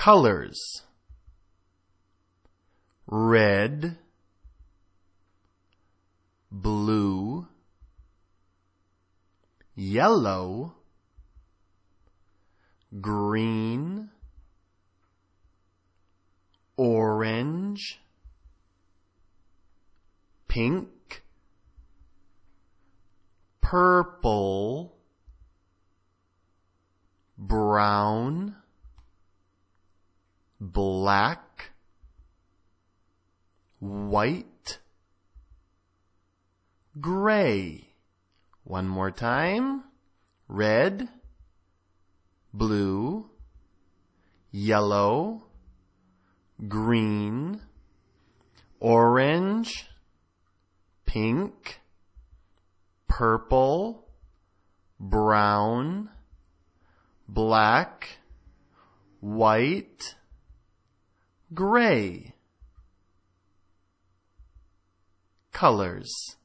colors. Red blue yellow green orange pink purple brown black, white, gray. One more time. Red, blue, yellow, green, orange, pink, purple, brown, black, white, gray colors